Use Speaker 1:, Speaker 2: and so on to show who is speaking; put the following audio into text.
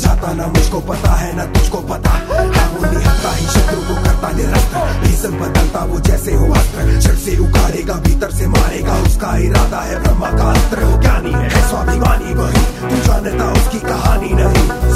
Speaker 1: जाता, ना मुझको पता है, ना तुझको पता। हाँ, काबूनी ही शत्रु को करता निरस्त बदलता वो जैसे हो अस्त्र। शिर से उखाड़ेगा, भीतर से मारेगा, उसका इरादा है ब्रह्मा का अस्त्र ज्ञानी है, स्वाभिमानी वही। तू जानता, उसकी कहानी नहीं।